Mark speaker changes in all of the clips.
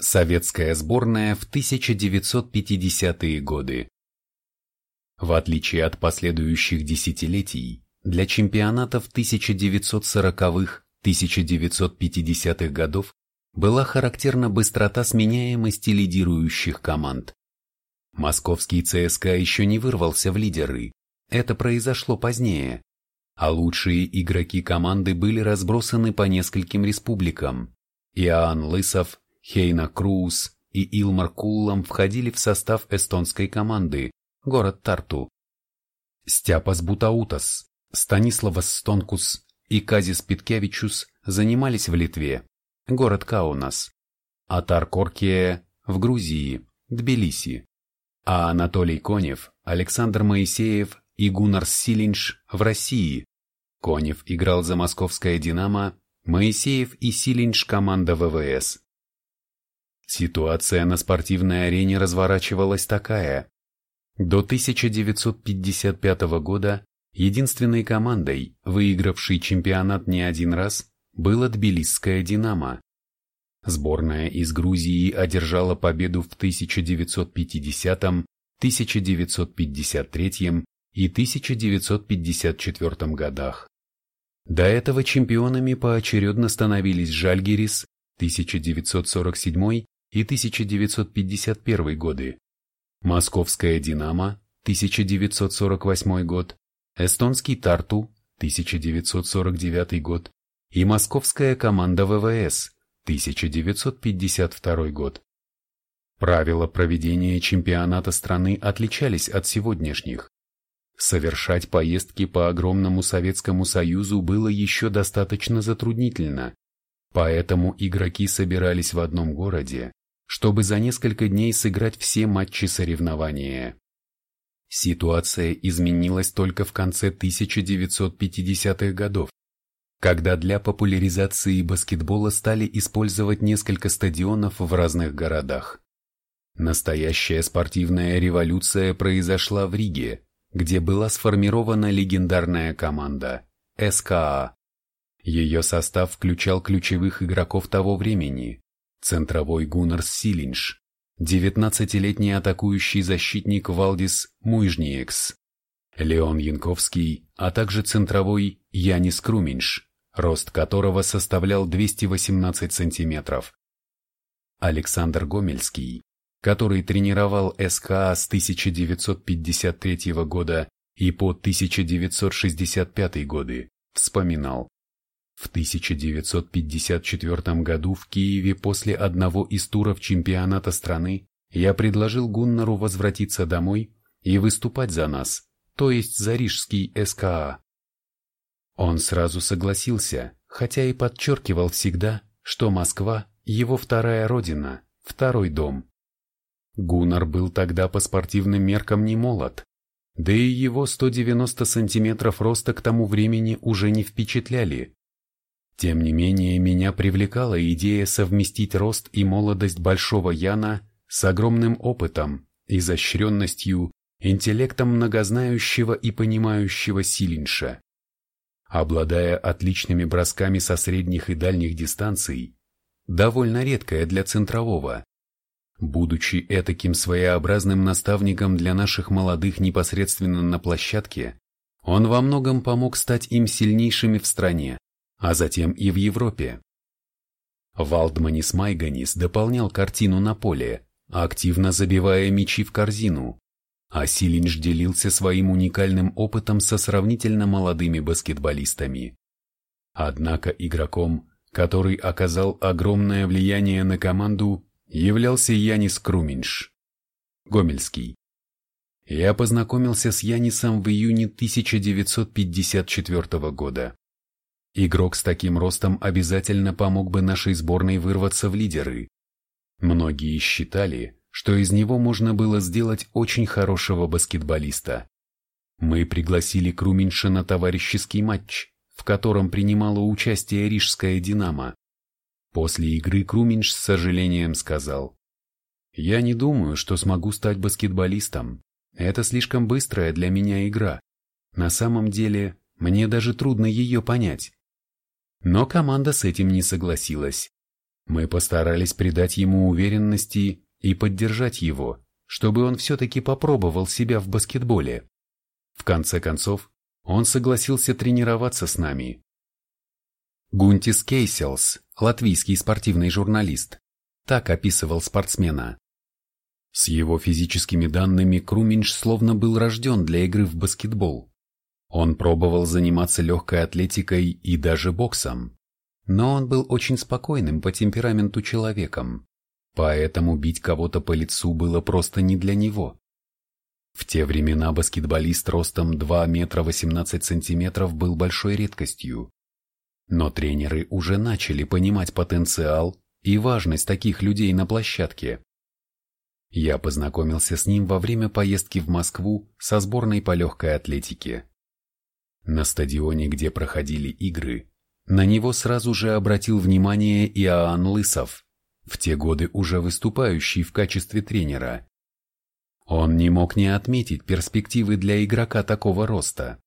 Speaker 1: Советская сборная в 1950-е годы. В отличие от последующих десятилетий, для чемпионатов 1940-х, 1950-х годов была характерна быстрота сменяемости лидирующих команд. Московский ЦСКА еще не вырвался в лидеры, это произошло позднее, а лучшие игроки команды были разбросаны по нескольким республикам. Иоанн Лысов, Хейна Круус и Илмар Куллам входили в состав эстонской команды, город Тарту. Стяпас Бутаутас, Станиславас Стонкус и Казис Питкевичус занимались в Литве, город Каунас, Атар Коркия в Грузии, Тбилиси, а Анатолий Конев, Александр Моисеев и Гуннар Силинш в России. Конев играл за московское «Динамо», Моисеев и Силинш команда ВВС. Ситуация на спортивной арене разворачивалась такая. До 1955 года единственной командой, выигравшей чемпионат не один раз, было Тбилисское «Динамо». Сборная из Грузии одержала победу в 1950, 1953 и 1954 годах. До этого чемпионами поочередно становились Жальгирис 1947 и 1951 годы, Московская «Динамо» 1948 год, Эстонский «Тарту» 1949 год и Московская команда ВВС 1952 год. Правила проведения чемпионата страны отличались от сегодняшних. Совершать поездки по огромному Советскому Союзу было еще достаточно затруднительно, поэтому игроки собирались в одном городе, чтобы за несколько дней сыграть все матчи соревнования. Ситуация изменилась только в конце 1950-х годов, когда для популяризации баскетбола стали использовать несколько стадионов в разных городах. Настоящая спортивная революция произошла в Риге, где была сформирована легендарная команда СКА. Ее состав включал ключевых игроков того времени, центровой Гуннар Силинш, 19-летний атакующий защитник Валдис Муйжниекс, Леон Янковский, а также центровой Янис Круминш, рост которого составлял 218 сантиметров. Александр Гомельский, который тренировал СКА с 1953 года и по 1965 годы, вспоминал. В 1954 году в Киеве после одного из туров чемпионата страны я предложил Гуннару возвратиться домой и выступать за нас, то есть за Рижский СКА. Он сразу согласился, хотя и подчеркивал всегда, что Москва – его вторая родина, второй дом. Гуннар был тогда по спортивным меркам не молод, да и его 190 сантиметров роста к тому времени уже не впечатляли. Тем не менее, меня привлекала идея совместить рост и молодость Большого Яна с огромным опытом, изощренностью, интеллектом многознающего и понимающего Силинша. Обладая отличными бросками со средних и дальних дистанций, довольно редкая для центрового, будучи этаким своеобразным наставником для наших молодых непосредственно на площадке, он во многом помог стать им сильнейшими в стране а затем и в Европе. Валдманис Майганис дополнял картину на поле, активно забивая мячи в корзину, а Силинж делился своим уникальным опытом со сравнительно молодыми баскетболистами. Однако игроком, который оказал огромное влияние на команду, являлся Янис Круминш. Гомельский. Я познакомился с Янисом в июне 1954 года. Игрок с таким ростом обязательно помог бы нашей сборной вырваться в лидеры. Многие считали, что из него можно было сделать очень хорошего баскетболиста. Мы пригласили Круминша на товарищеский матч, в котором принимало участие Рижская «Динамо». После игры Круминш с сожалением сказал, «Я не думаю, что смогу стать баскетболистом. Это слишком быстрая для меня игра. На самом деле, мне даже трудно ее понять. Но команда с этим не согласилась. Мы постарались придать ему уверенности и поддержать его, чтобы он все-таки попробовал себя в баскетболе. В конце концов, он согласился тренироваться с нами. Гунтис Кейселс, латвийский спортивный журналист, так описывал спортсмена. С его физическими данными Круминш словно был рожден для игры в баскетбол. Он пробовал заниматься легкой атлетикой и даже боксом. Но он был очень спокойным по темпераменту человеком, поэтому бить кого-то по лицу было просто не для него. В те времена баскетболист ростом 2 метра 18 сантиметров был большой редкостью. Но тренеры уже начали понимать потенциал и важность таких людей на площадке. Я познакомился с ним во время поездки в Москву со сборной по легкой атлетике. На стадионе, где проходили игры, на него сразу же обратил внимание Иоанн Лысов, в те годы уже выступающий в качестве тренера. Он не мог не отметить перспективы для игрока такого роста.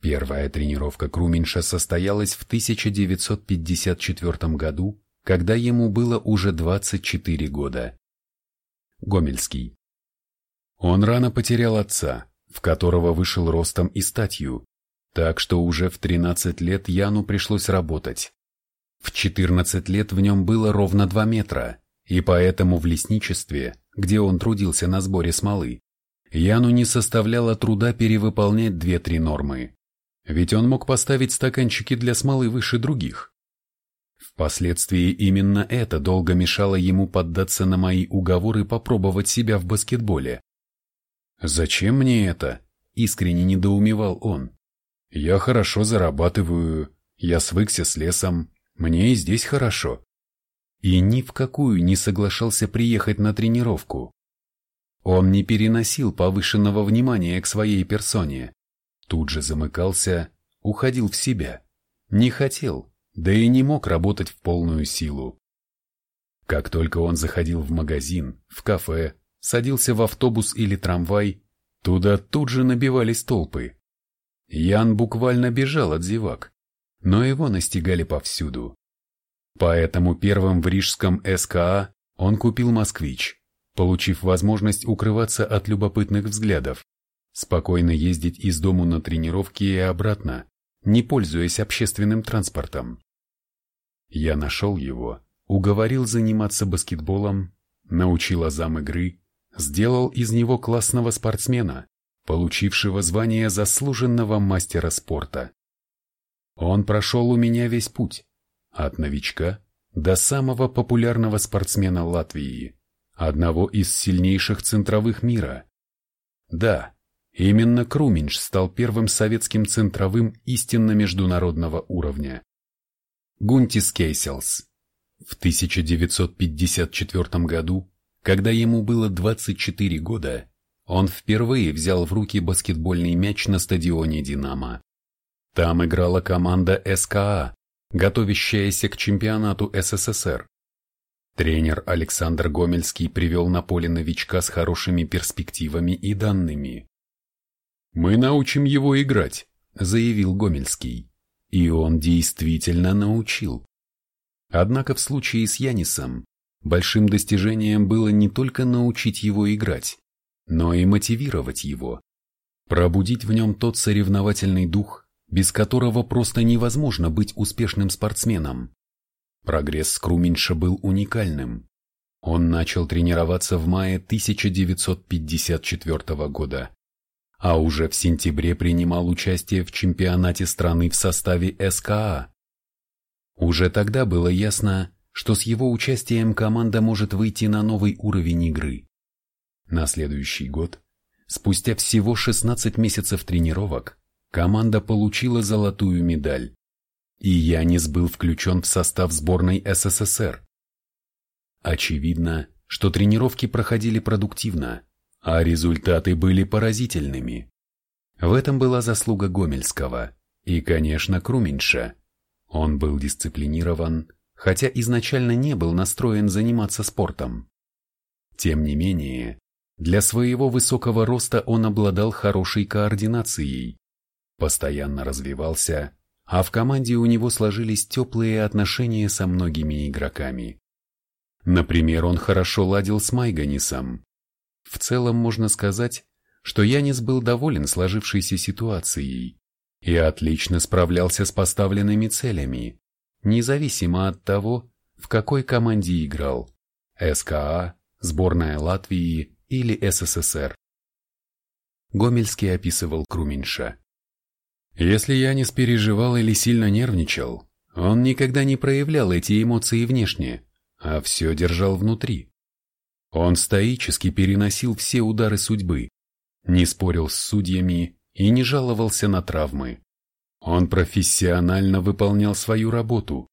Speaker 1: Первая тренировка Круминша состоялась в 1954 году, когда ему было уже 24 года. Гомельский. Он рано потерял отца, в которого вышел ростом и статью, так что уже в 13 лет Яну пришлось работать. В 14 лет в нем было ровно 2 метра, и поэтому в лесничестве, где он трудился на сборе смолы, Яну не составляло труда перевыполнять 2-3 нормы. Ведь он мог поставить стаканчики для смолы выше других. Впоследствии именно это долго мешало ему поддаться на мои уговоры попробовать себя в баскетболе. «Зачем мне это?» – искренне недоумевал он. «Я хорошо зарабатываю, я свыкся с лесом, мне и здесь хорошо». И ни в какую не соглашался приехать на тренировку. Он не переносил повышенного внимания к своей персоне. Тут же замыкался, уходил в себя. Не хотел, да и не мог работать в полную силу. Как только он заходил в магазин, в кафе, садился в автобус или трамвай, туда тут же набивались толпы. Ян буквально бежал от зевак, но его настигали повсюду. Поэтому первым в рижском СКА он купил «Москвич», получив возможность укрываться от любопытных взглядов, спокойно ездить из дому на тренировки и обратно, не пользуясь общественным транспортом. Я нашел его, уговорил заниматься баскетболом, научил азам игры, сделал из него классного спортсмена, получившего звание заслуженного мастера спорта. Он прошел у меня весь путь, от новичка до самого популярного спортсмена Латвии, одного из сильнейших центровых мира. Да, именно Круминш стал первым советским центровым истинно международного уровня. Гунтис Кейселс. В 1954 году, когда ему было 24 года, он впервые взял в руки баскетбольный мяч на стадионе «Динамо». Там играла команда СКА, готовящаяся к чемпионату СССР. Тренер Александр Гомельский привел на поле новичка с хорошими перспективами и данными. «Мы научим его играть», — заявил Гомельский. И он действительно научил. Однако в случае с Янисом большим достижением было не только научить его играть, но и мотивировать его, пробудить в нем тот соревновательный дух, без которого просто невозможно быть успешным спортсменом. Прогресс Скруминша был уникальным. Он начал тренироваться в мае 1954 года а уже в сентябре принимал участие в чемпионате страны в составе СКА. Уже тогда было ясно, что с его участием команда может выйти на новый уровень игры. На следующий год, спустя всего 16 месяцев тренировок, команда получила золотую медаль, и Янис был включен в состав сборной СССР. Очевидно, что тренировки проходили продуктивно, а результаты были поразительными. В этом была заслуга Гомельского и, конечно, Круминша. Он был дисциплинирован, хотя изначально не был настроен заниматься спортом. Тем не менее, для своего высокого роста он обладал хорошей координацией, постоянно развивался, а в команде у него сложились теплые отношения со многими игроками. Например, он хорошо ладил с Майганисом. В целом можно сказать, что Янис был доволен сложившейся ситуацией и отлично справлялся с поставленными целями, независимо от того, в какой команде играл – СКА, сборная Латвии или СССР. Гомельский описывал Круменьша. Если Янис переживал или сильно нервничал, он никогда не проявлял эти эмоции внешне, а все держал внутри. Он стоически переносил все удары судьбы, не спорил с судьями и не жаловался на травмы. Он профессионально выполнял свою работу.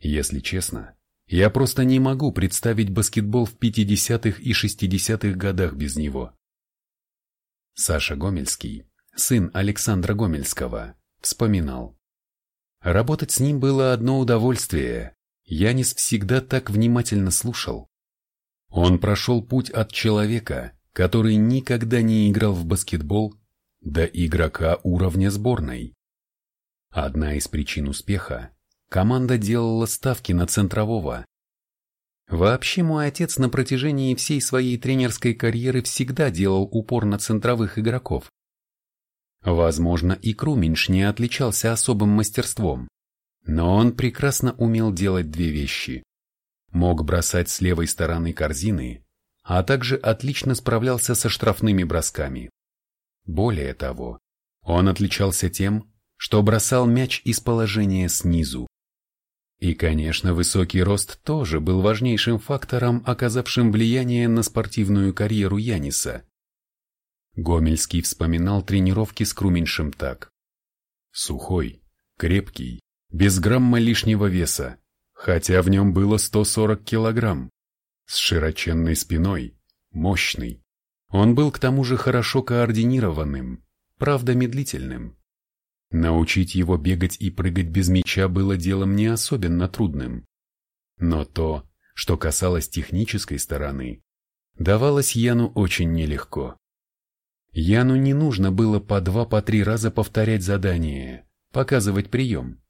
Speaker 1: Если честно, я просто не могу представить баскетбол в 50-х и 60-х годах без него. Саша Гомельский сын Александра Гомельского, вспоминал. Работать с ним было одно удовольствие. Янис всегда так внимательно слушал. Он прошел путь от человека, который никогда не играл в баскетбол, до игрока уровня сборной. Одна из причин успеха – команда делала ставки на центрового. Вообще мой отец на протяжении всей своей тренерской карьеры всегда делал упор на центровых игроков. Возможно, и Круминш не отличался особым мастерством, но он прекрасно умел делать две вещи. Мог бросать с левой стороны корзины, а также отлично справлялся со штрафными бросками. Более того, он отличался тем, что бросал мяч из положения снизу. И, конечно, высокий рост тоже был важнейшим фактором, оказавшим влияние на спортивную карьеру Яниса. Гомельский вспоминал тренировки с Круменьшем так. Сухой, крепкий, без грамма лишнего веса, хотя в нем было 140 килограмм, с широченной спиной, мощный. Он был к тому же хорошо координированным, правда медлительным. Научить его бегать и прыгать без мяча было делом не особенно трудным. Но то, что касалось технической стороны, давалось Яну очень нелегко. Яну не нужно было по два-по три раза повторять задание, показывать прием.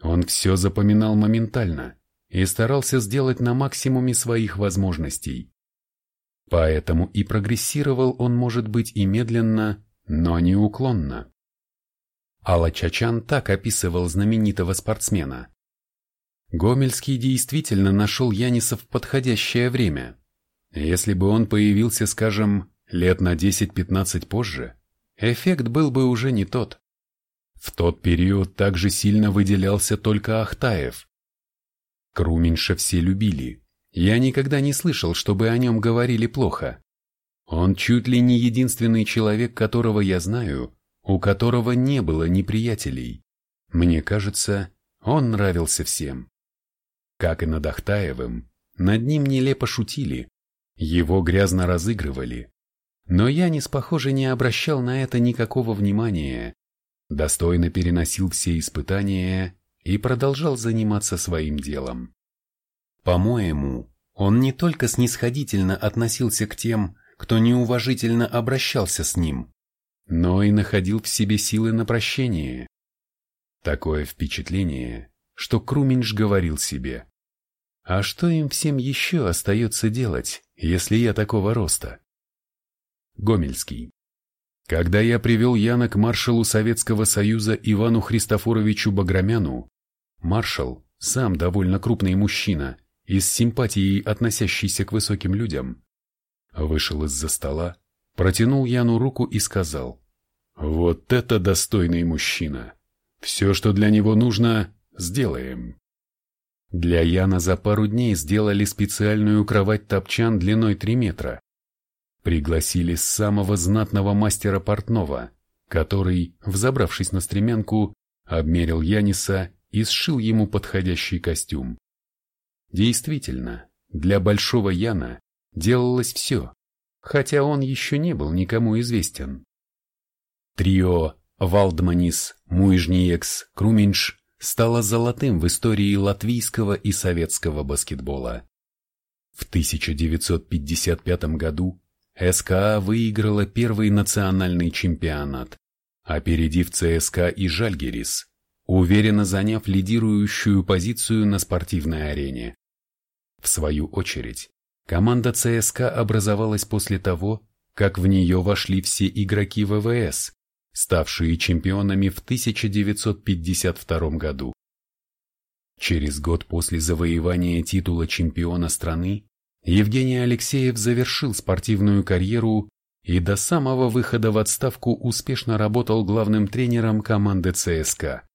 Speaker 1: Он все запоминал моментально и старался сделать на максимуме своих возможностей. Поэтому и прогрессировал он может быть и медленно, но неуклонно. Алла Чачан так описывал знаменитого спортсмена. Гомельский действительно нашел Яниса в подходящее время. Если бы он появился, скажем, Лет на 10-15 позже эффект был бы уже не тот. В тот период также сильно выделялся только Ахтаев. Круменьша все любили. Я никогда не слышал, чтобы о нем говорили плохо. Он чуть ли не единственный человек, которого я знаю, у которого не было неприятелей. Мне кажется, он нравился всем. Как и над Ахтаевым, над ним нелепо шутили, его грязно разыгрывали. Но Янис, похоже, не обращал на это никакого внимания, достойно переносил все испытания и продолжал заниматься своим делом. По-моему, он не только снисходительно относился к тем, кто неуважительно обращался с ним, но и находил в себе силы на прощение. Такое впечатление, что Круминж говорил себе, «А что им всем еще остается делать, если я такого роста?» Гомельский. Когда я привел Яна к маршалу Советского Союза Ивану Христофоровичу Баграмяну, маршал, сам довольно крупный мужчина и с симпатией относящийся к высоким людям, вышел из-за стола, протянул Яну руку и сказал, «Вот это достойный мужчина! Все, что для него нужно, сделаем». Для Яна за пару дней сделали специальную кровать-топчан длиной 3 метра, Пригласили самого знатного мастера портного, который, взобравшись на стремянку, обмерил Яниса и сшил ему подходящий костюм. Действительно, для Большого Яна делалось все, хотя он еще не был никому известен. Трио Валдманис, Муижниекс, Круминш стало золотым в истории латвийского и советского баскетбола. В 1955 году СКА выиграла первый национальный чемпионат, опередив ЦСКА и Жальгерис, уверенно заняв лидирующую позицию на спортивной арене. В свою очередь, команда ЦСКА образовалась после того, как в нее вошли все игроки ВВС, ставшие чемпионами в 1952 году. Через год после завоевания титула чемпиона страны Евгений Алексеев завершил спортивную карьеру и до самого выхода в отставку успешно работал главным тренером команды ЦСКА.